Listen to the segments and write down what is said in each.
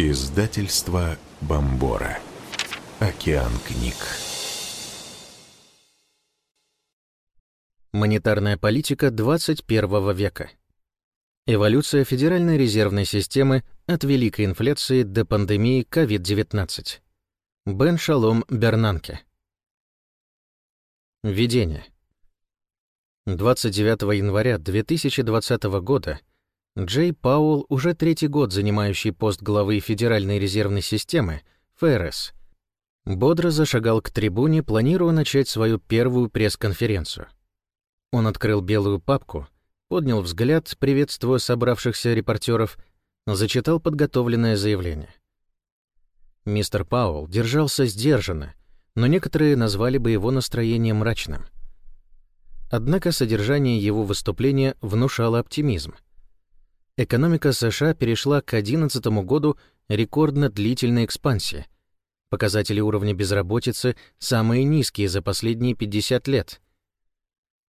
Издательство Бомбора. Океан книг. Монетарная политика 21 века. Эволюция Федеральной резервной системы от великой инфляции до пандемии COVID-19. Бен Шалом Бернанке. Введение. 29 января 2020 года Джей Пауэлл, уже третий год занимающий пост главы Федеральной резервной системы, ФРС, бодро зашагал к трибуне, планируя начать свою первую пресс-конференцию. Он открыл белую папку, поднял взгляд, приветствуя собравшихся репортеров, зачитал подготовленное заявление. Мистер Пауэлл держался сдержанно, но некоторые назвали бы его настроение мрачным. Однако содержание его выступления внушало оптимизм — экономика США перешла к 2011 году рекордно длительной экспансии. Показатели уровня безработицы самые низкие за последние 50 лет.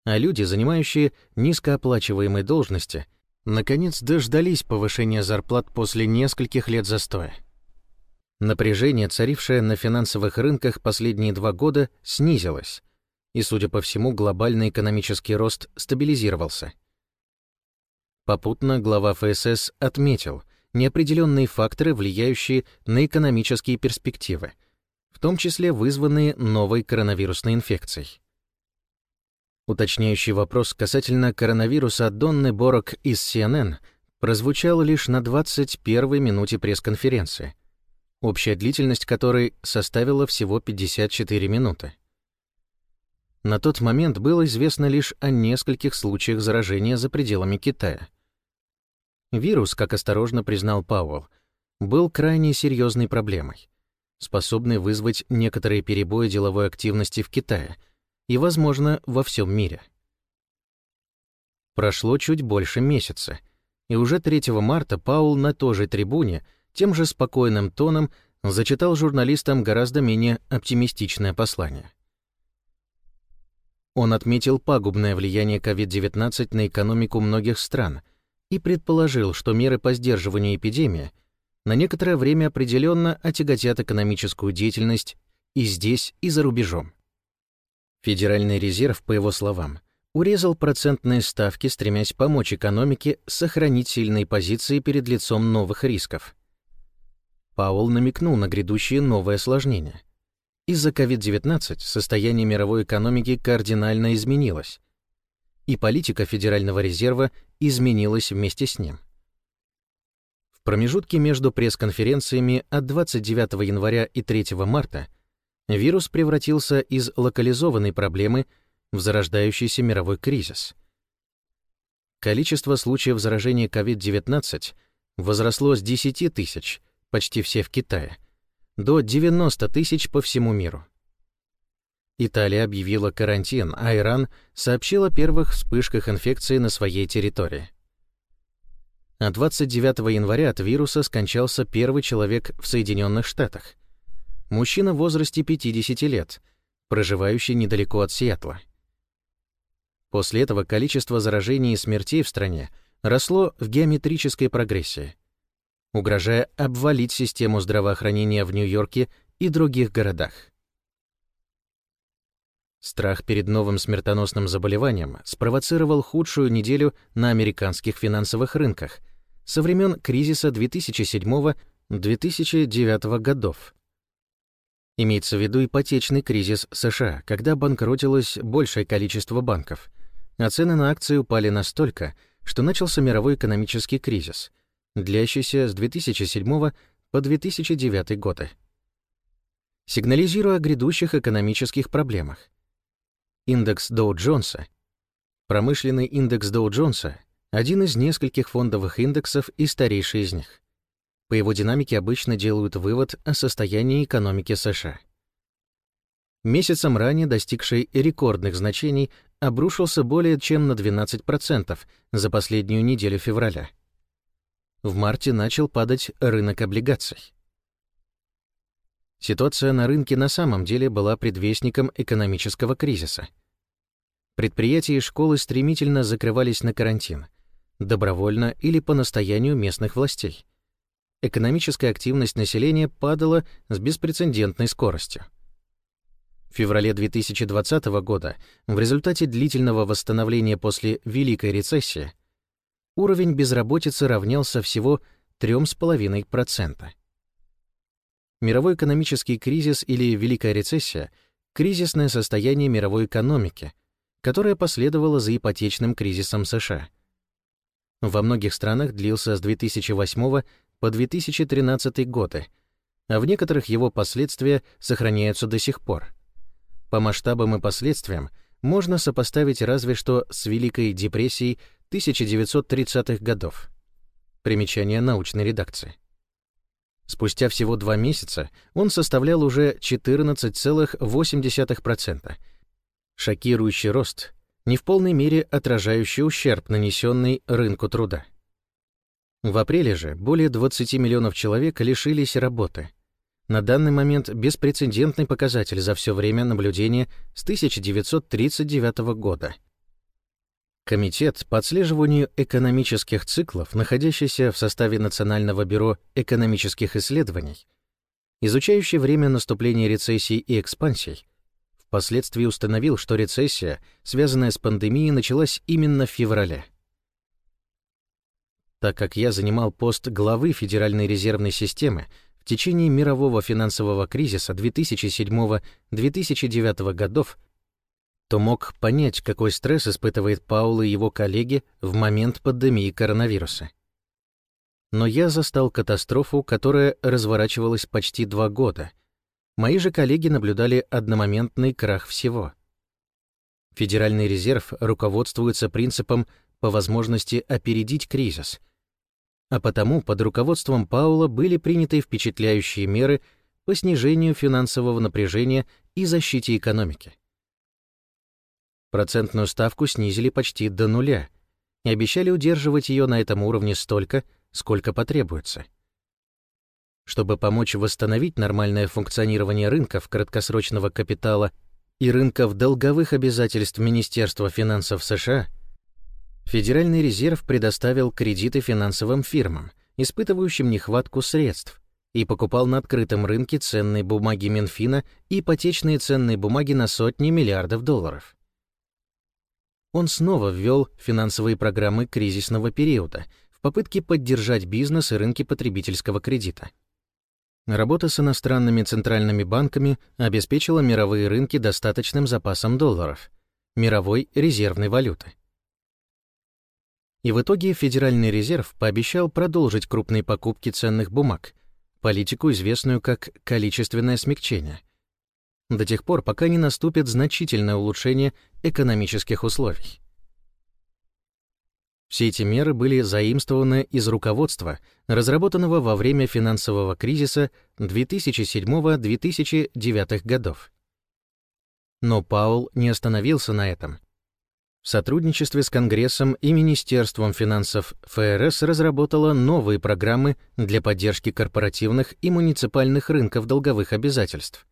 А люди, занимающие низкооплачиваемые должности, наконец дождались повышения зарплат после нескольких лет застоя. Напряжение, царившее на финансовых рынках последние два года, снизилось, и, судя по всему, глобальный экономический рост стабилизировался — Попутно глава ФСС отметил неопределенные факторы, влияющие на экономические перспективы, в том числе вызванные новой коронавирусной инфекцией. Уточняющий вопрос касательно коронавируса Донны Борок из CNN прозвучал лишь на 21-й минуте пресс-конференции, общая длительность которой составила всего 54 минуты. На тот момент было известно лишь о нескольких случаях заражения за пределами Китая — Вирус, как осторожно признал Пауэлл, был крайне серьезной проблемой, способной вызвать некоторые перебои деловой активности в Китае и, возможно, во всем мире. Прошло чуть больше месяца, и уже 3 марта Паул на той же трибуне тем же спокойным тоном зачитал журналистам гораздо менее оптимистичное послание. Он отметил пагубное влияние COVID-19 на экономику многих стран — и предположил, что меры по сдерживанию эпидемии на некоторое время определенно отяготят экономическую деятельность и здесь, и за рубежом. Федеральный резерв, по его словам, урезал процентные ставки, стремясь помочь экономике сохранить сильные позиции перед лицом новых рисков. Пауэлл намекнул на грядущие новые осложнения. Из-за COVID-19 состояние мировой экономики кардинально изменилось, и политика Федерального резерва изменилась вместе с ним. В промежутке между пресс-конференциями от 29 января и 3 марта вирус превратился из локализованной проблемы в зарождающийся мировой кризис. Количество случаев заражения COVID-19 возросло с 10 тысяч, почти все в Китае, до 90 тысяч по всему миру. Италия объявила карантин, а Иран сообщил о первых вспышках инфекции на своей территории. А 29 января от вируса скончался первый человек в Соединенных Штатах. Мужчина в возрасте 50 лет, проживающий недалеко от Сиэтла. После этого количество заражений и смертей в стране росло в геометрической прогрессии, угрожая обвалить систему здравоохранения в Нью-Йорке и других городах. Страх перед новым смертоносным заболеванием спровоцировал худшую неделю на американских финансовых рынках со времен кризиса 2007-2009 годов. Имеется в виду ипотечный кризис США, когда банкротилось большее количество банков, а цены на акции упали настолько, что начался мировой экономический кризис, длящийся с 2007 по 2009 годы. Сигнализируя о грядущих экономических проблемах, индекс Доу-Джонса. Промышленный индекс Доу-Джонса — один из нескольких фондовых индексов и старейший из них. По его динамике обычно делают вывод о состоянии экономики США. Месяцем ранее достигший рекордных значений обрушился более чем на 12% за последнюю неделю февраля. В марте начал падать рынок облигаций. Ситуация на рынке на самом деле была предвестником экономического кризиса. Предприятия и школы стремительно закрывались на карантин, добровольно или по настоянию местных властей. экономическая активность населения падала с беспрецедентной скоростью. В феврале 2020 года в результате длительного восстановления после Великой рецессии уровень безработицы равнялся всего 3,5%. Мировой экономический кризис или Великая рецессия — кризисное состояние мировой экономики, которое последовало за ипотечным кризисом США. Во многих странах длился с 2008 по 2013 годы, а в некоторых его последствия сохраняются до сих пор. По масштабам и последствиям можно сопоставить разве что с Великой депрессией 1930-х годов. Примечание научной редакции. Спустя всего два месяца он составлял уже 14,8%. Шокирующий рост, не в полной мере отражающий ущерб, нанесенный рынку труда. В апреле же более 20 миллионов человек лишились работы. На данный момент беспрецедентный показатель за все время наблюдения с 1939 года — Комитет по отслеживанию экономических циклов, находящийся в составе Национального бюро экономических исследований, изучающий время наступления рецессий и экспансий, впоследствии установил, что рецессия, связанная с пандемией, началась именно в феврале. Так как я занимал пост главы Федеральной резервной системы в течение мирового финансового кризиса 2007-2009 годов, то мог понять, какой стресс испытывает Паул и его коллеги в момент пандемии коронавируса. Но я застал катастрофу, которая разворачивалась почти два года. Мои же коллеги наблюдали одномоментный крах всего. Федеральный резерв руководствуется принципом по возможности опередить кризис. А потому под руководством Паула были приняты впечатляющие меры по снижению финансового напряжения и защите экономики. Процентную ставку снизили почти до нуля и обещали удерживать ее на этом уровне столько, сколько потребуется. Чтобы помочь восстановить нормальное функционирование рынков краткосрочного капитала и рынков долговых обязательств Министерства финансов США, Федеральный резерв предоставил кредиты финансовым фирмам, испытывающим нехватку средств, и покупал на открытом рынке ценные бумаги Минфина и ипотечные ценные бумаги на сотни миллиардов долларов он снова ввел финансовые программы кризисного периода в попытке поддержать бизнес и рынки потребительского кредита. Работа с иностранными центральными банками обеспечила мировые рынки достаточным запасом долларов, мировой резервной валюты. И в итоге Федеральный резерв пообещал продолжить крупные покупки ценных бумаг, политику, известную как количественное смягчение, до тех пор, пока не наступит значительное улучшение экономических условий. Все эти меры были заимствованы из руководства, разработанного во время финансового кризиса 2007-2009 годов. Но Паул не остановился на этом. В сотрудничестве с Конгрессом и Министерством финансов ФРС разработала новые программы для поддержки корпоративных и муниципальных рынков долговых обязательств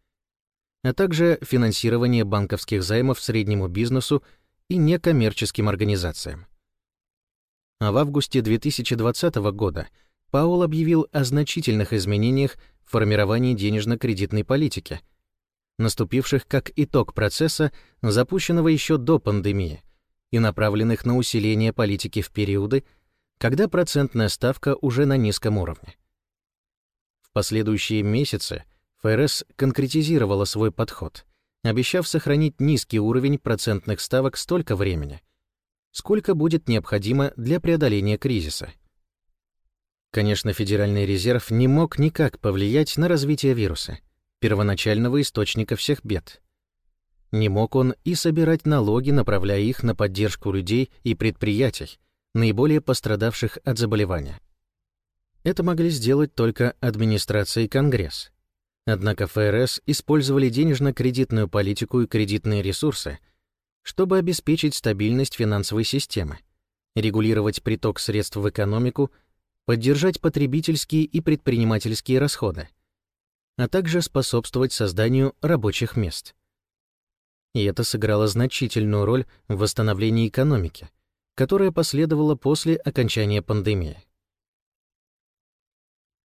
а также финансирование банковских займов среднему бизнесу и некоммерческим организациям. А в августе 2020 года Паул объявил о значительных изменениях в формировании денежно-кредитной политики, наступивших как итог процесса, запущенного еще до пандемии, и направленных на усиление политики в периоды, когда процентная ставка уже на низком уровне. В последующие месяцы – ФРС конкретизировала свой подход, обещав сохранить низкий уровень процентных ставок столько времени, сколько будет необходимо для преодоления кризиса. Конечно, Федеральный резерв не мог никак повлиять на развитие вируса, первоначального источника всех бед. Не мог он и собирать налоги, направляя их на поддержку людей и предприятий, наиболее пострадавших от заболевания. Это могли сделать только администрация и Конгресс, Однако ФРС использовали денежно-кредитную политику и кредитные ресурсы, чтобы обеспечить стабильность финансовой системы, регулировать приток средств в экономику, поддержать потребительские и предпринимательские расходы, а также способствовать созданию рабочих мест. И это сыграло значительную роль в восстановлении экономики, которая последовала после окончания пандемии.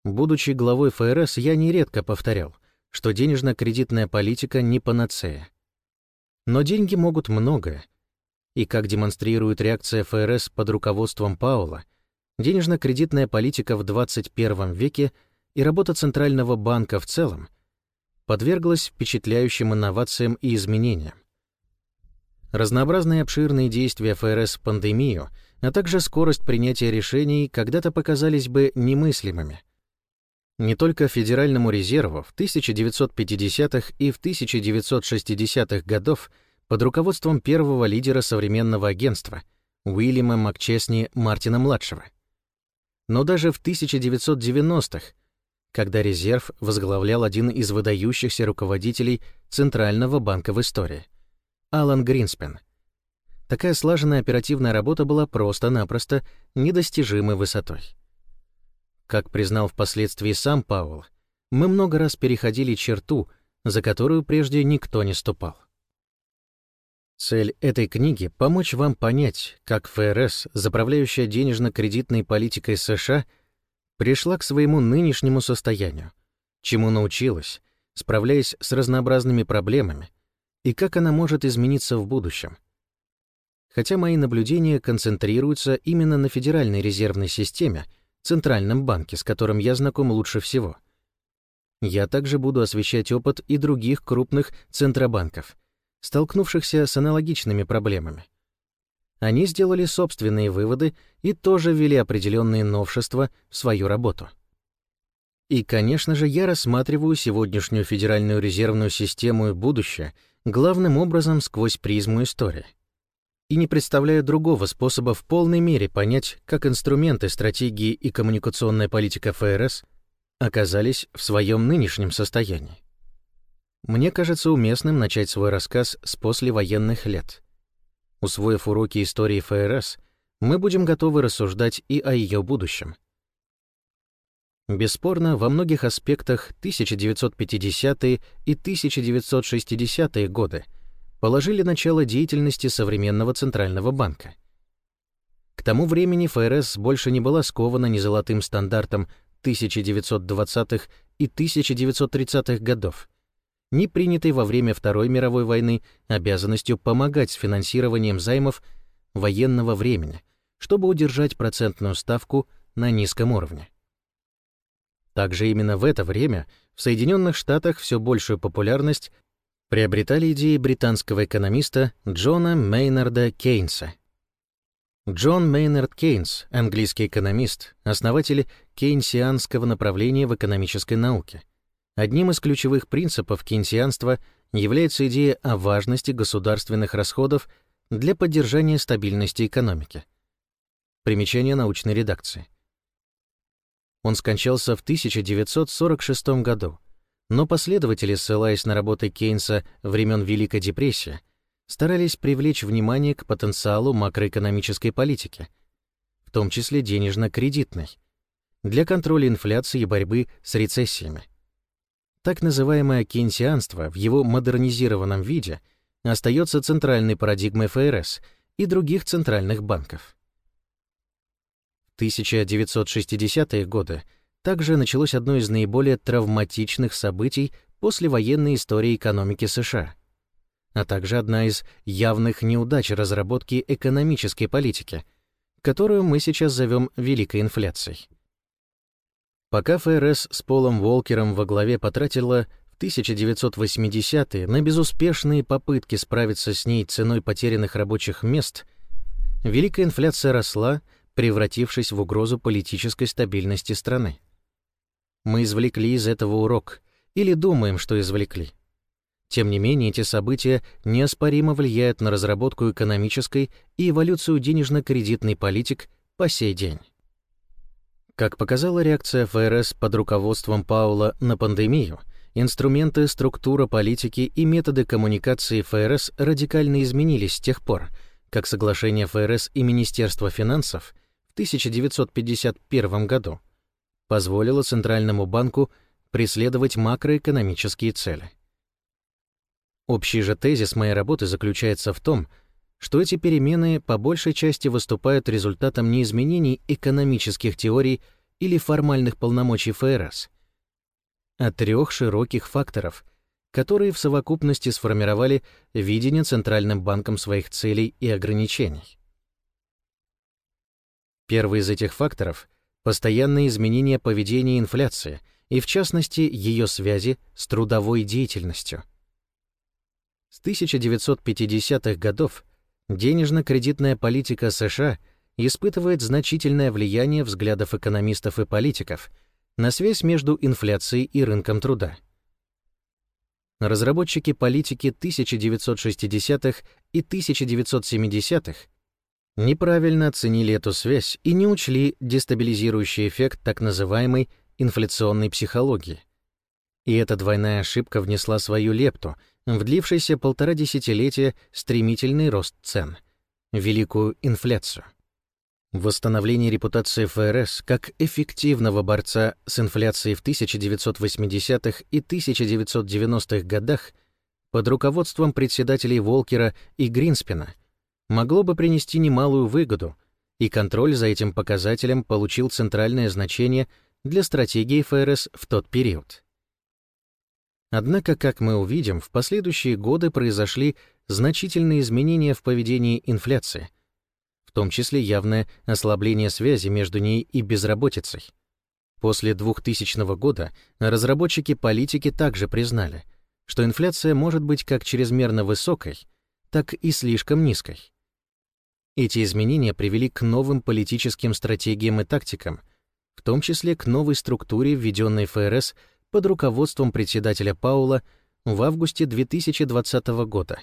Будучи главой ФРС, я нередко повторял, что денежно-кредитная политика не панацея. Но деньги могут многое. И как демонстрирует реакция ФРС под руководством Паула, денежно-кредитная политика в 21 веке и работа Центрального банка в целом подверглась впечатляющим инновациям и изменениям. Разнообразные обширные действия ФРС в пандемию, а также скорость принятия решений когда-то показались бы немыслимыми — не только Федеральному резерву в 1950-х и в 1960-х годов под руководством первого лидера современного агентства Уильяма Макчесни Мартина-младшего. Но даже в 1990-х, когда резерв возглавлял один из выдающихся руководителей Центрального банка в истории — Алан Гринспен. Такая слаженная оперативная работа была просто-напросто недостижимой высотой. Как признал впоследствии сам Пауэлл, мы много раз переходили черту, за которую прежде никто не ступал. Цель этой книги — помочь вам понять, как ФРС, заправляющая денежно-кредитной политикой США, пришла к своему нынешнему состоянию, чему научилась, справляясь с разнообразными проблемами, и как она может измениться в будущем. Хотя мои наблюдения концентрируются именно на Федеральной резервной системе — Центральном банке, с которым я знаком лучше всего. Я также буду освещать опыт и других крупных центробанков, столкнувшихся с аналогичными проблемами. Они сделали собственные выводы и тоже ввели определенные новшества в свою работу. И, конечно же, я рассматриваю сегодняшнюю Федеральную резервную систему и будущее главным образом сквозь призму истории — и не представляю другого способа в полной мере понять, как инструменты стратегии и коммуникационная политика ФРС оказались в своем нынешнем состоянии. Мне кажется уместным начать свой рассказ с послевоенных лет. Усвоив уроки истории ФРС, мы будем готовы рассуждать и о ее будущем. Бесспорно, во многих аспектах 1950-е и 1960-е годы — положили начало деятельности современного Центрального банка. К тому времени ФРС больше не была скована ни золотым стандартом 1920-х и 1930-х годов, ни принятой во время Второй мировой войны обязанностью помогать с финансированием займов военного времени, чтобы удержать процентную ставку на низком уровне. Также именно в это время в Соединенных Штатах все большую популярность приобретали идеи британского экономиста Джона Мейнарда Кейнса. Джон Мейнард Кейнс, английский экономист, основатель кейнсианского направления в экономической науке. Одним из ключевых принципов кейнсианства является идея о важности государственных расходов для поддержания стабильности экономики. Примечание научной редакции. Он скончался в 1946 году но последователи, ссылаясь на работы Кейнса времен Великой депрессии, старались привлечь внимание к потенциалу макроэкономической политики, в том числе денежно-кредитной, для контроля инфляции и борьбы с рецессиями. Так называемое кейнсианство в его модернизированном виде остается центральной парадигмой ФРС и других центральных банков. В 1960-е годы также началось одно из наиболее травматичных событий после военной истории экономики США, а также одна из явных неудач разработки экономической политики, которую мы сейчас зовем великой инфляцией. Пока ФРС с Полом Волкером во главе потратила в 1980-е на безуспешные попытки справиться с ней ценой потерянных рабочих мест, великая инфляция росла, превратившись в угрозу политической стабильности страны. Мы извлекли из этого урок, или думаем, что извлекли. Тем не менее, эти события неоспоримо влияют на разработку экономической и эволюцию денежно-кредитной политик по сей день. Как показала реакция ФРС под руководством Паула на пандемию, инструменты, структура политики и методы коммуникации ФРС радикально изменились с тех пор, как соглашение ФРС и Министерства финансов в 1951 году позволило Центральному банку преследовать макроэкономические цели. Общий же тезис моей работы заключается в том, что эти перемены по большей части выступают результатом не изменений экономических теорий или формальных полномочий ФРС, а трех широких факторов, которые в совокупности сформировали видение Центральным банком своих целей и ограничений. Первый из этих факторов — постоянные изменения поведения инфляции и, в частности, ее связи с трудовой деятельностью. С 1950-х годов денежно-кредитная политика США испытывает значительное влияние взглядов экономистов и политиков на связь между инфляцией и рынком труда. Разработчики политики 1960-х и 1970-х неправильно оценили эту связь и не учли дестабилизирующий эффект так называемой инфляционной психологии. И эта двойная ошибка внесла свою лепту в длившийся полтора десятилетия стремительный рост цен, великую инфляцию. Восстановление репутации ФРС как эффективного борца с инфляцией в 1980-х и 1990-х годах под руководством председателей Волкера и Гринспена могло бы принести немалую выгоду, и контроль за этим показателем получил центральное значение для стратегии ФРС в тот период. Однако, как мы увидим, в последующие годы произошли значительные изменения в поведении инфляции — в том числе явное ослабление связи между ней и безработицей. После 2000 года разработчики политики также признали, что инфляция может быть как чрезмерно высокой, так и слишком низкой. Эти изменения привели к новым политическим стратегиям и тактикам, в том числе к новой структуре, введенной ФРС под руководством председателя Паула в августе 2020 года.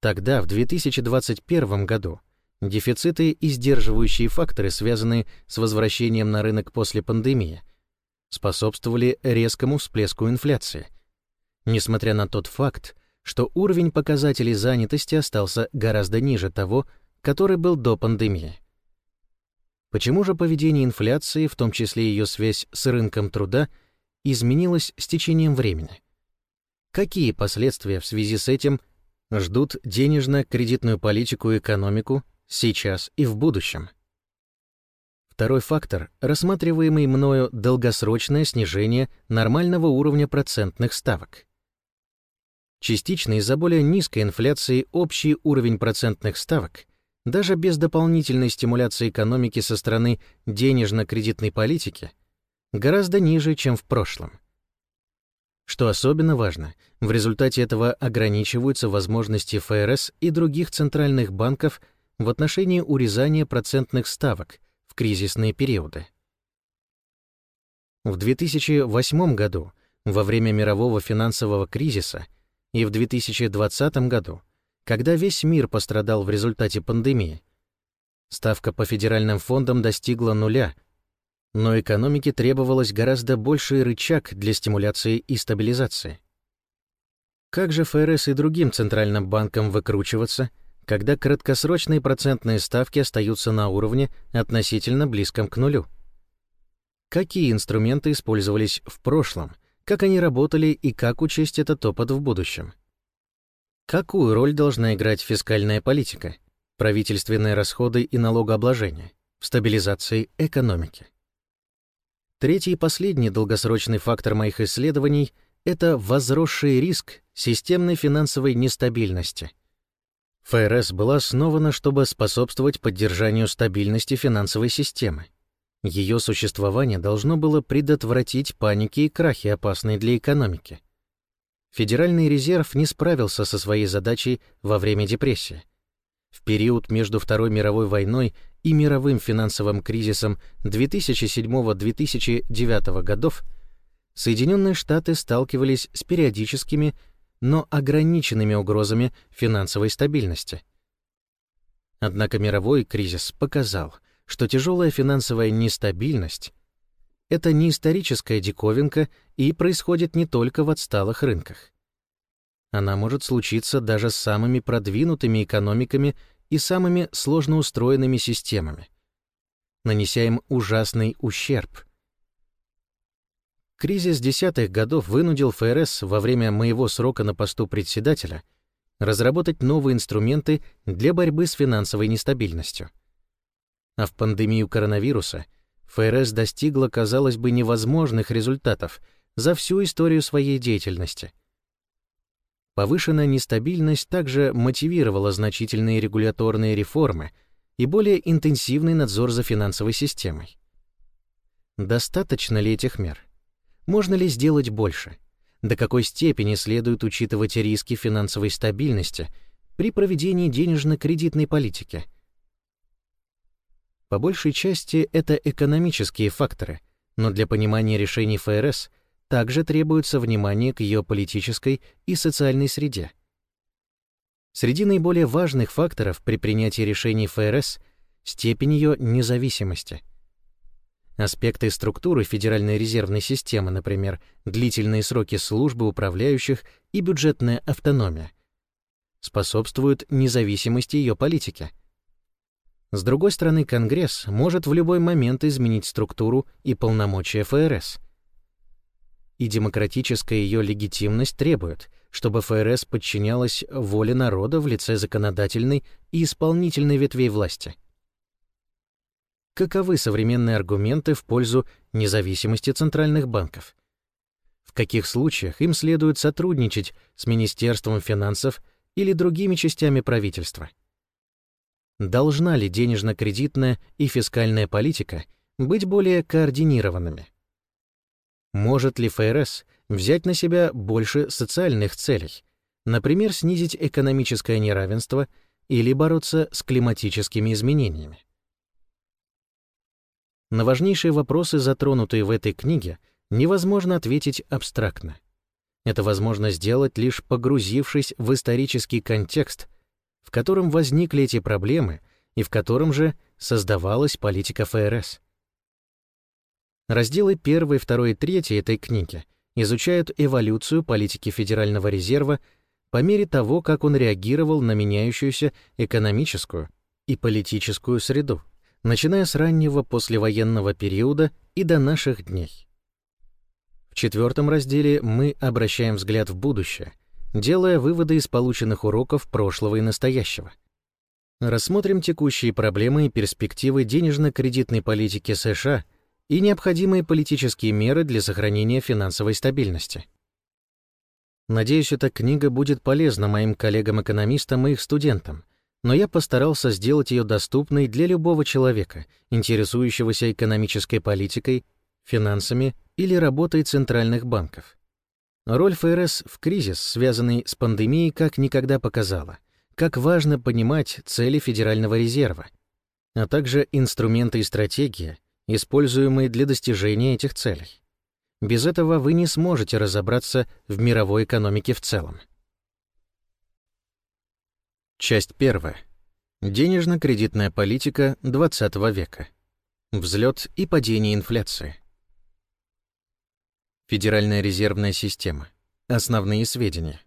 Тогда, в 2021 году, Дефициты и сдерживающие факторы, связанные с возвращением на рынок после пандемии, способствовали резкому всплеску инфляции, несмотря на тот факт, что уровень показателей занятости остался гораздо ниже того, который был до пандемии. Почему же поведение инфляции, в том числе ее связь с рынком труда, изменилось с течением времени? Какие последствия в связи с этим ждут денежно-кредитную политику и экономику сейчас и в будущем. Второй фактор, рассматриваемый мною долгосрочное снижение нормального уровня процентных ставок. Частично из-за более низкой инфляции общий уровень процентных ставок, даже без дополнительной стимуляции экономики со стороны денежно-кредитной политики, гораздо ниже, чем в прошлом. Что особенно важно, в результате этого ограничиваются возможности ФРС и других центральных банков в отношении урезания процентных ставок в кризисные периоды. В 2008 году, во время мирового финансового кризиса, и в 2020 году, когда весь мир пострадал в результате пандемии, ставка по федеральным фондам достигла нуля, но экономике требовалось гораздо больший рычаг для стимуляции и стабилизации. Как же ФРС и другим центральным банкам выкручиваться – когда краткосрочные процентные ставки остаются на уровне относительно близком к нулю. Какие инструменты использовались в прошлом, как они работали и как учесть этот опыт в будущем? Какую роль должна играть фискальная политика, правительственные расходы и налогообложение в стабилизации экономики? Третий и последний долгосрочный фактор моих исследований — это возросший риск системной финансовой нестабильности — ФРС была основана, чтобы способствовать поддержанию стабильности финансовой системы. Ее существование должно было предотвратить паники и крахи, опасные для экономики. Федеральный резерв не справился со своей задачей во время депрессии. В период между Второй мировой войной и мировым финансовым кризисом 2007-2009 годов Соединенные Штаты сталкивались с периодическими но ограниченными угрозами финансовой стабильности. Однако мировой кризис показал, что тяжелая финансовая нестабильность — это не историческая диковинка и происходит не только в отсталых рынках. Она может случиться даже с самыми продвинутыми экономиками и самыми сложно устроенными системами, нанеся им ужасный ущерб — Кризис десятых годов вынудил ФРС во время моего срока на посту председателя разработать новые инструменты для борьбы с финансовой нестабильностью. А в пандемию коронавируса ФРС достигла, казалось бы, невозможных результатов за всю историю своей деятельности. Повышенная нестабильность также мотивировала значительные регуляторные реформы и более интенсивный надзор за финансовой системой. Достаточно ли этих мер? Можно ли сделать больше? До какой степени следует учитывать риски финансовой стабильности при проведении денежно-кредитной политики? По большей части это экономические факторы, но для понимания решений ФРС также требуется внимание к ее политической и социальной среде. Среди наиболее важных факторов при принятии решений ФРС — степень ее независимости. Аспекты структуры Федеральной резервной системы, например, длительные сроки службы управляющих и бюджетная автономия, способствуют независимости ее политики — с другой стороны, Конгресс может в любой момент изменить структуру и полномочия ФРС. И демократическая ее легитимность требует, чтобы ФРС подчинялась воле народа в лице законодательной и исполнительной ветвей власти. Каковы современные аргументы в пользу независимости центральных банков? В каких случаях им следует сотрудничать с Министерством финансов или другими частями правительства? Должна ли денежно-кредитная и фискальная политика быть более координированными? Может ли ФРС взять на себя больше социальных целей, например, снизить экономическое неравенство или бороться с климатическими изменениями? На важнейшие вопросы, затронутые в этой книге, невозможно ответить абстрактно. Это возможно сделать лишь погрузившись в исторический контекст в котором возникли эти проблемы и в котором же создавалась политика ФРС. Разделы 1, 2 и 3 этой книги изучают эволюцию политики Федерального резерва по мере того, как он реагировал на меняющуюся экономическую и политическую среду, начиная с раннего послевоенного периода и до наших дней. В четвертом разделе мы обращаем взгляд в будущее делая выводы из полученных уроков прошлого и настоящего. Рассмотрим текущие проблемы и перспективы денежно-кредитной политики США и необходимые политические меры для сохранения финансовой стабильности. Надеюсь, эта книга будет полезна моим коллегам-экономистам и их студентам, но я постарался сделать ее доступной для любого человека, интересующегося экономической политикой, финансами или работой центральных банков. Роль ФРС в кризис, связанный с пандемией, как никогда показала, как важно понимать цели Федерального резерва, а также инструменты и стратегии, используемые для достижения этих целей. Без этого вы не сможете разобраться в мировой экономике в целом. Часть первая. Денежно-кредитная политика XX века. Взлет и падение инфляции. Федеральная резервная система. Основные сведения.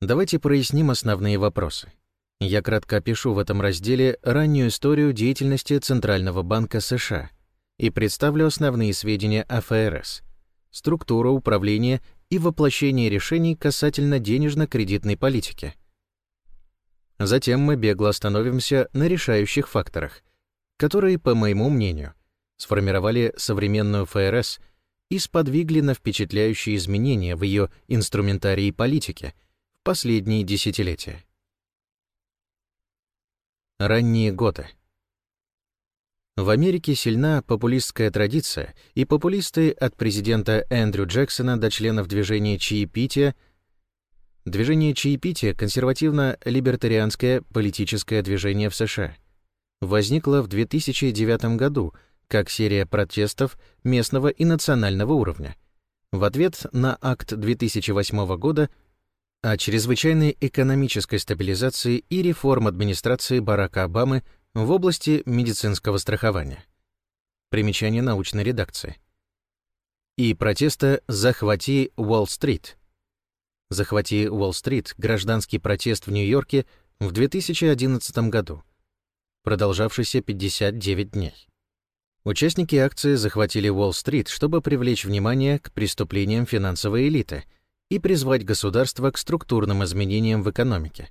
Давайте проясним основные вопросы. Я кратко опишу в этом разделе раннюю историю деятельности Центрального банка США и представлю основные сведения о ФРС, структура управления и воплощение решений касательно денежно-кредитной политики. Затем мы бегло остановимся на решающих факторах, которые, по моему мнению, сформировали современную ФРС – и сподвигли на впечатляющие изменения в ее инструментарии политики в последние десятилетия. Ранние годы. В Америке сильна популистская традиция, и популисты от президента Эндрю Джексона до членов движения чаепития Движение чаепития — консервативно-либертарианское политическое движение в США. Возникло в 2009 году — как серия протестов местного и национального уровня. В ответ на акт 2008 года о чрезвычайной экономической стабилизации и реформ администрации Барака Обамы в области медицинского страхования. Примечание научной редакции. И протеста «Захвати Уолл-стрит». «Захвати Уолл-стрит» — гражданский протест в Нью-Йорке в 2011 году, продолжавшийся 59 дней. Участники акции захватили Уолл-стрит, чтобы привлечь внимание к преступлениям финансовой элиты и призвать государство к структурным изменениям в экономике.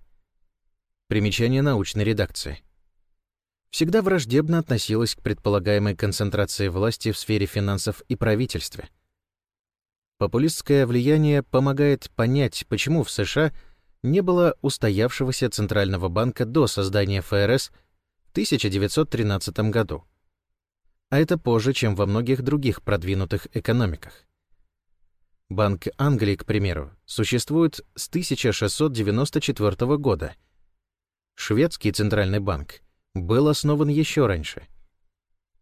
Примечание научной редакции. всегда враждебно относилась к предполагаемой концентрации власти в сфере финансов и правительстве. Популистское влияние помогает понять, почему в США не было устоявшегося Центрального банка до создания ФРС в 1913 году. А это позже, чем во многих других продвинутых экономиках. Банк Англии, к примеру, существует с 1694 года. Шведский центральный банк был основан еще раньше.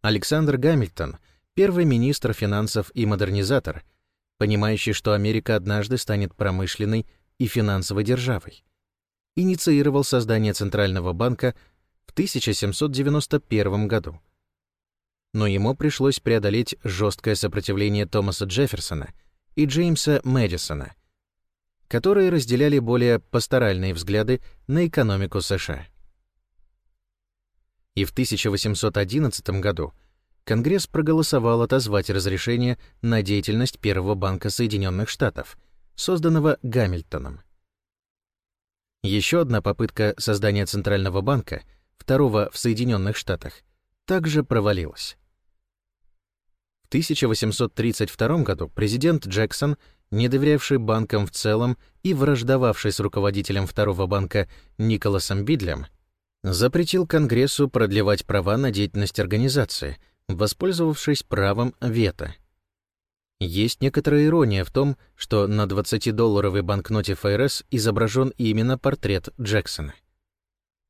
Александр Гамильтон, первый министр финансов и модернизатор, понимающий, что Америка однажды станет промышленной и финансовой державой, инициировал создание Центрального банка в 1791 году. Но ему пришлось преодолеть жесткое сопротивление Томаса Джефферсона – и Джеймса Мэдисона, которые разделяли более пасторальные взгляды на экономику США. И в 1811 году Конгресс проголосовал отозвать разрешение на деятельность Первого банка Соединенных Штатов, созданного Гамильтоном. Еще одна попытка создания Центрального банка, второго в Соединенных Штатах, также провалилась. 1832 году президент Джексон, не доверявший банкам в целом и враждовавший с руководителем второго банка Николасом Бидлем, запретил Конгрессу продлевать права на деятельность организации, воспользовавшись правом вето. Есть некоторая ирония в том, что на 20-долларовой банкноте ФРС изображен именно портрет Джексона.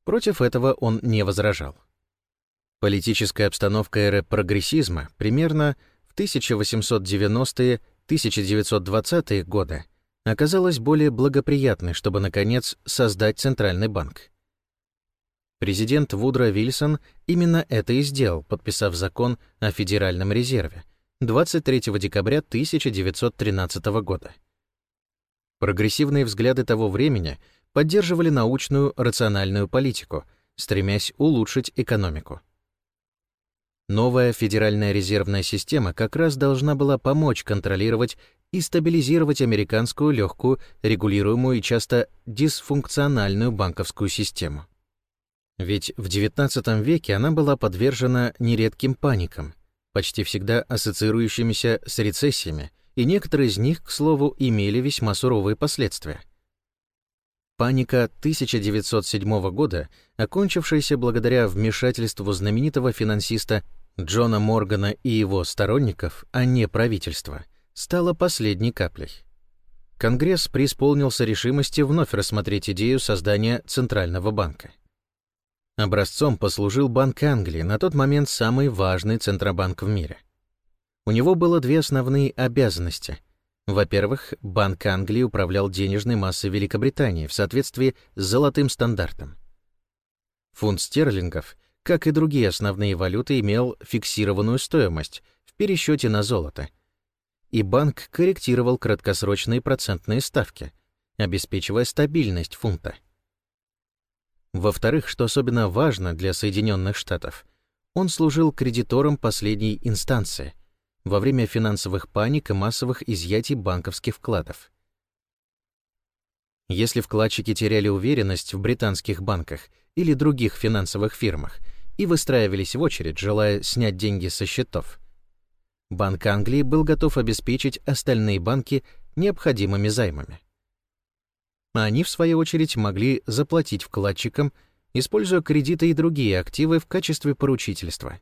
Против этого он не возражал. Политическая обстановка эры прогрессизма примерно 1890-1920-е годы оказалась более благоприятной, чтобы, наконец, создать Центральный банк. Президент Вудро Вильсон именно это и сделал, подписав закон о Федеральном резерве 23 декабря 1913 года. Прогрессивные взгляды того времени поддерживали научную рациональную политику, стремясь улучшить экономику. Новая Федеральная резервная система как раз должна была помочь контролировать и стабилизировать американскую легкую, регулируемую и часто дисфункциональную банковскую систему. Ведь в XIX веке она была подвержена нередким паникам, почти всегда ассоциирующимися с рецессиями, и некоторые из них, к слову, имели весьма суровые последствия. Паника 1907 года, окончившаяся благодаря вмешательству знаменитого финансиста Джона Моргана и его сторонников, а не правительства, стало последней каплей. Конгресс преисполнился решимости вновь рассмотреть идею создания Центрального банка. Образцом послужил Банк Англии, на тот момент самый важный центробанк в мире. У него было две основные обязанности. Во-первых, Банк Англии управлял денежной массой Великобритании в соответствии с золотым стандартом. Фунт стерлингов как и другие основные валюты, имел фиксированную стоимость в пересчете на золото. И банк корректировал краткосрочные процентные ставки, обеспечивая стабильность фунта. Во-вторых, что особенно важно для Соединенных Штатов, он служил кредитором последней инстанции во время финансовых паник и массовых изъятий банковских вкладов. Если вкладчики теряли уверенность в британских банках или других финансовых фирмах и выстраивались в очередь, желая снять деньги со счетов. Банк Англии был готов обеспечить остальные банки необходимыми займами. Они, в свою очередь, могли заплатить вкладчикам, используя кредиты и другие активы в качестве поручительства.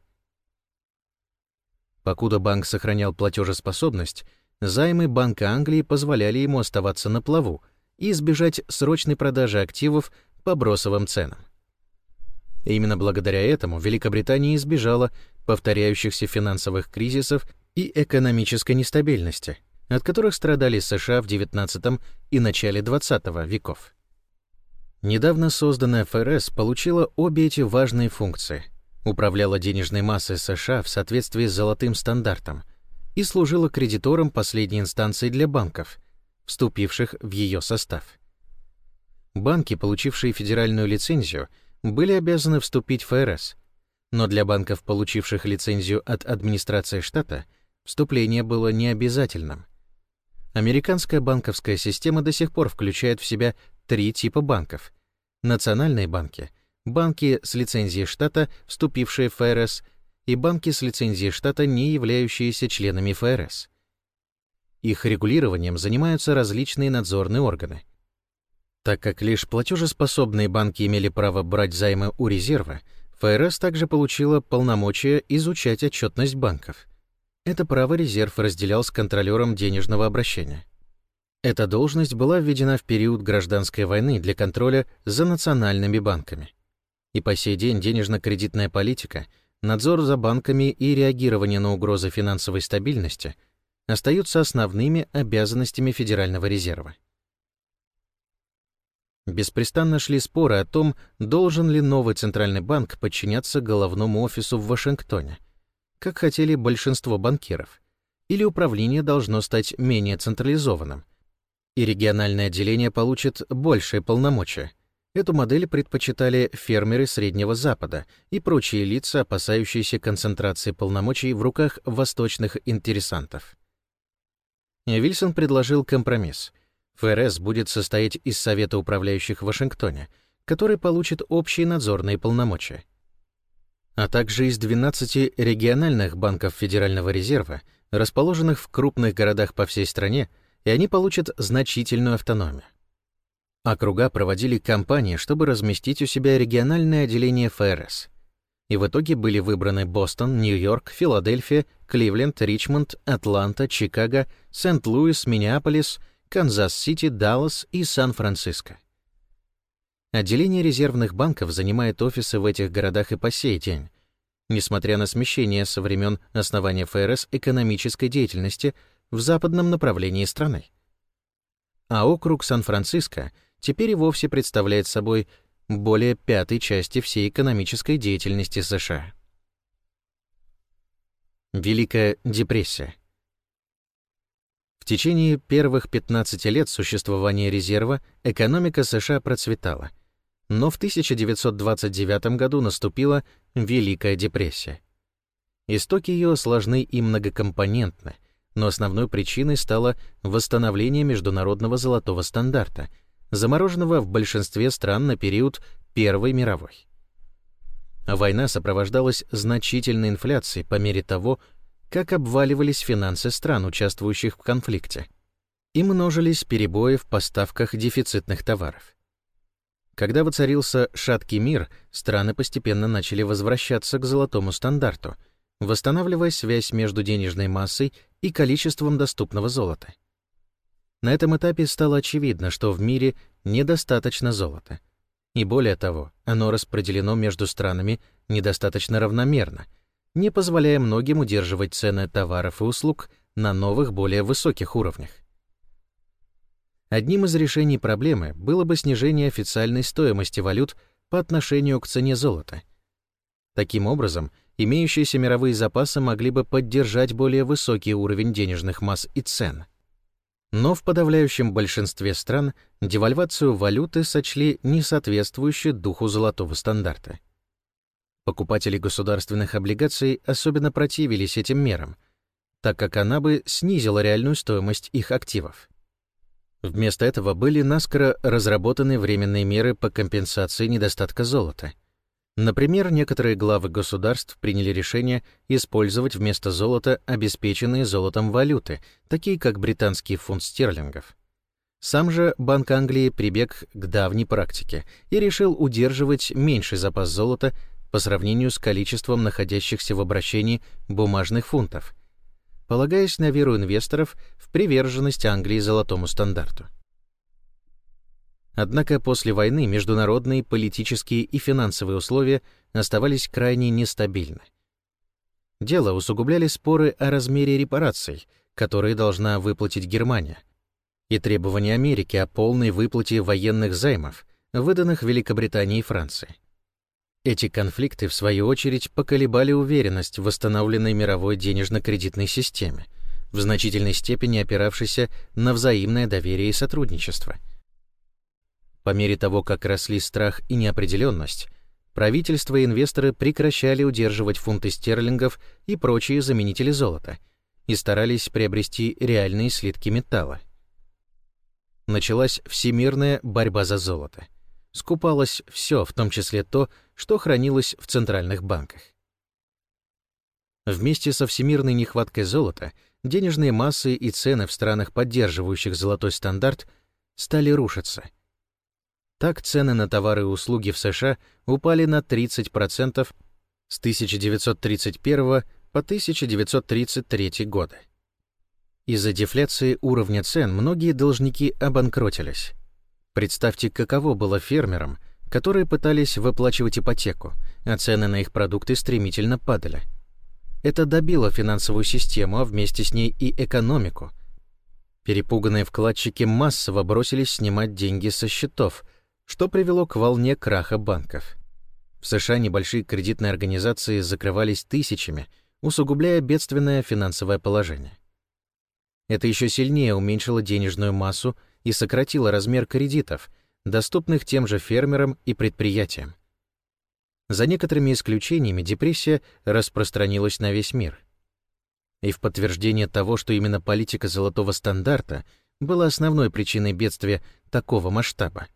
Покуда банк сохранял платежеспособность, займы Банка Англии позволяли ему оставаться на плаву и избежать срочной продажи активов по бросовым ценам. Именно благодаря этому Великобритания избежала повторяющихся финансовых кризисов и экономической нестабильности, от которых страдали США в XIX и начале XX веков. Недавно созданная ФРС получила обе эти важные функции, управляла денежной массой США в соответствии с золотым стандартом и служила кредитором последней инстанции для банков, вступивших в ее состав. Банки, получившие федеральную лицензию, были обязаны вступить в ФРС, но для банков, получивших лицензию от администрации штата, вступление было необязательным. Американская банковская система до сих пор включает в себя три типа банков. Национальные банки, банки с лицензией штата, вступившие в ФРС, и банки с лицензией штата, не являющиеся членами ФРС. Их регулированием занимаются различные надзорные органы. Так как лишь платежеспособные банки имели право брать займы у резерва, ФРС также получила полномочия изучать отчетность банков. Это право резерв разделял с контролером денежного обращения. Эта должность была введена в период гражданской войны для контроля за национальными банками. И по сей день денежно-кредитная политика, надзор за банками и реагирование на угрозы финансовой стабильности остаются основными обязанностями Федерального резерва. Беспрестанно шли споры о том, должен ли новый центральный банк подчиняться головному офису в Вашингтоне, как хотели большинство банкиров, или управление должно стать менее централизованным, и региональное отделение получит большие полномочия. Эту модель предпочитали фермеры Среднего Запада и прочие лица, опасающиеся концентрации полномочий в руках восточных интересантов. Вильсон предложил компромисс — ФРС будет состоять из Совета управляющих в Вашингтоне, который получит общие надзорные полномочия, а также из 12 региональных банков Федерального резерва, расположенных в крупных городах по всей стране, и они получат значительную автономию. Округа проводили кампании, чтобы разместить у себя региональное отделение ФРС. И в итоге были выбраны Бостон, Нью-Йорк, Филадельфия, Кливленд, Ричмонд, Атланта, Чикаго, Сент-Луис, Миннеаполис Канзас-Сити, Даллас и Сан-Франциско. Отделение резервных банков занимает офисы в этих городах и по сей день, несмотря на смещение со времен основания ФРС экономической деятельности в западном направлении страны. А округ Сан-Франциско теперь и вовсе представляет собой более пятой части всей экономической деятельности США. Великая депрессия течение первых 15 лет существования резерва экономика США процветала, но в 1929 году наступила Великая депрессия. Истоки ее сложны и многокомпонентны, но основной причиной стало восстановление международного золотого стандарта, замороженного в большинстве стран на период Первой мировой. Война сопровождалась значительной инфляцией по мере того, как обваливались финансы стран, участвующих в конфликте, и множились перебои в поставках дефицитных товаров. Когда воцарился шаткий мир, страны постепенно начали возвращаться к золотому стандарту, восстанавливая связь между денежной массой и количеством доступного золота. На этом этапе стало очевидно, что в мире недостаточно золота. И более того, оно распределено между странами недостаточно равномерно — не позволяя многим удерживать цены товаров и услуг на новых, более высоких уровнях. Одним из решений проблемы было бы снижение официальной стоимости валют по отношению к цене золота. Таким образом, имеющиеся мировые запасы могли бы поддержать более высокий уровень денежных масс и цен. Но в подавляющем большинстве стран девальвацию валюты сочли несоответствующей духу золотого стандарта. Покупатели государственных облигаций особенно противились этим мерам, так как она бы снизила реальную стоимость их активов. Вместо этого были наскоро разработаны временные меры по компенсации недостатка золота. Например, некоторые главы государств приняли решение использовать вместо золота обеспеченные золотом валюты, такие как британский фунт стерлингов. Сам же Банк Англии прибег к давней практике и решил удерживать меньший запас золота по сравнению с количеством находящихся в обращении бумажных фунтов, полагаясь на веру инвесторов в приверженность Англии золотому стандарту. Однако после войны международные политические и финансовые условия оставались крайне нестабильны. Дело усугубляли споры о размере репараций, которые должна выплатить Германия, и требования Америки о полной выплате военных займов, выданных Великобритании и Франции. Эти конфликты, в свою очередь, поколебали уверенность в восстановленной мировой денежно-кредитной системе, в значительной степени опиравшейся на взаимное доверие и сотрудничество. По мере того, как росли страх и неопределенность, правительства и инвесторы прекращали удерживать фунты стерлингов и прочие заменители золота и старались приобрести реальные слитки металла. Началась всемирная борьба за золото. Скупалось все, в том числе то, что хранилось в центральных банках. Вместе со всемирной нехваткой золота денежные массы и цены в странах, поддерживающих золотой стандарт, стали рушиться. Так цены на товары и услуги в США упали на 30% с 1931 по 1933 годы. Из-за дефляции уровня цен многие должники обанкротились. Представьте, каково было фермерам, которые пытались выплачивать ипотеку, а цены на их продукты стремительно падали. Это добило финансовую систему, а вместе с ней и экономику. Перепуганные вкладчики массово бросились снимать деньги со счетов, что привело к волне краха банков. В США небольшие кредитные организации закрывались тысячами, усугубляя бедственное финансовое положение. Это еще сильнее уменьшило денежную массу и сократило размер кредитов, доступных тем же фермерам и предприятиям. За некоторыми исключениями депрессия распространилась на весь мир. И в подтверждение того, что именно политика золотого стандарта была основной причиной бедствия такого масштаба,